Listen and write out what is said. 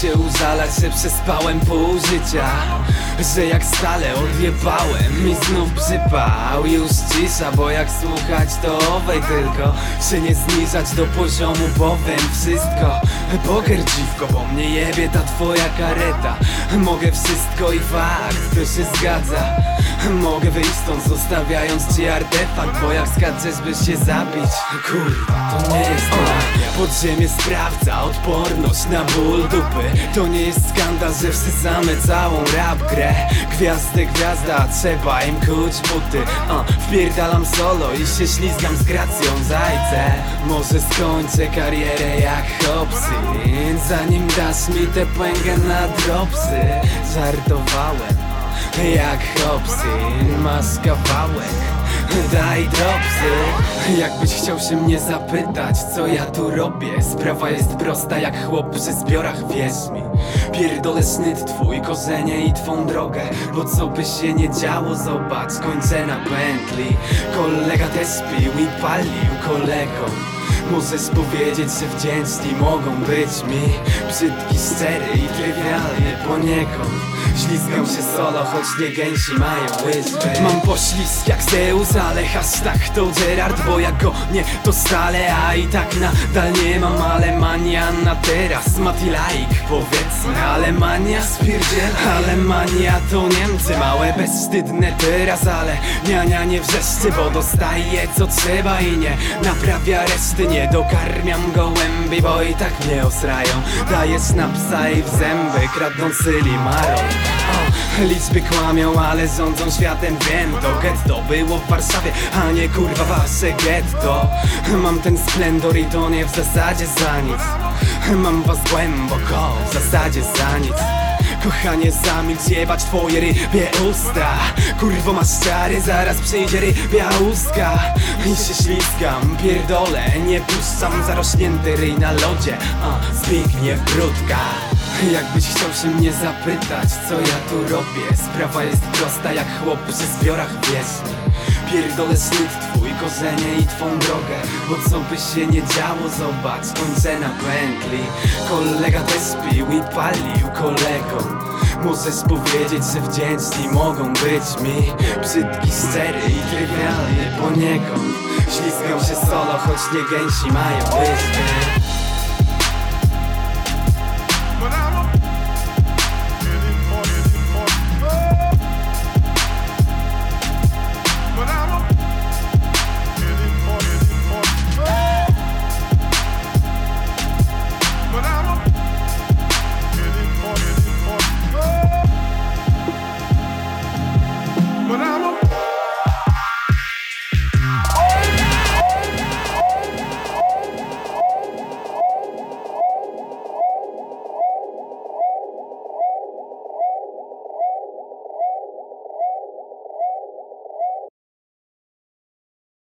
się użalać, że przespałem pół życia Że jak stale odjebałem i znów przypał. Już cisza, bo jak słuchać to owej tylko. Się nie zniżać do poziomu, powiem wszystko. Poker dziwko, bo mnie jebie ta twoja kareta. Mogę wszystko i fakt, to się zgadza. Mogę wyjść stąd zostawiając ci artefakt Bo jak skaczesz by się zabić. Kurwa, to nie jest magia Podziemie sprawdza odporność na ból dupy. To nie jest skandal, że wsysamy całą rap grę. Gwiazdy gwiazda, trzeba im kuć buty. Uh, Wpierdalam solo i się ślizgam z gracją zajce. Może skończę karierę jak Hopsy Zanim dasz mi tę pęgę na dropsy Żartowałem jak Hopsy, masz kawałek Daj dropsy Jakbyś chciał się mnie zapytać, co ja tu robię? Sprawa jest prosta jak chłop przy zbiorach, wierz mi Pierdolę snyt twój, korzenie i twą drogę Bo co by się nie działo, zobacz, kończę na pętli. Kolega też pił i palił kolegom Możesz powiedzieć, że wdzięczni mogą być mi Brzydki, szczery i trywialny poniekąd. Ślizgam się solo, choć nie gęsi mają łyżwy. Mam poślizg jak Zeus, ale hashtag to Gerard Bo jak go nie, to stale, a i tak nadal nie mam Alemania na teraz, Mati like powiedzmy Alemania spierdziela. Alemania to Niemcy, małe bezwstydne teraz Ale niania nie wrzeszczy, bo dostaje co trzeba I nie naprawia reszty, nie dokarmiam gołębi Bo i tak mnie osrają, dajesz na psa i w zęby Kradną syli Liczby kłamią, ale rządzą światem, wiem to. Getto było w Warszawie, a nie kurwa wasze getto. Mam ten splendor i to nie w zasadzie za nic. Mam was głęboko, w zasadzie za nic Kochanie zamilcz jebać twoje rybie usta. Kurwo masz czary, zaraz przyjdzie rybia łuska. I się ślizgam, pierdolę, nie puszczam. Zarośnięty ryj na lodzie, a Zbigniew Brudka. Jakbyś chciał się mnie zapytać, co ja tu robię? Sprawa jest prosta jak chłop przy zbiorach wieśni Pierdolę snyt twój, korzenie i twą drogę Bo co by się nie działo, zobacz, kończę na pętli. Kolega też pił i palił kolegom Możesz powiedzieć, że wdzięczni mogą być mi. Brzydki, szczery i trywialny poniekąd Ślizgam się solo, choć nie gęsi mają łyżwy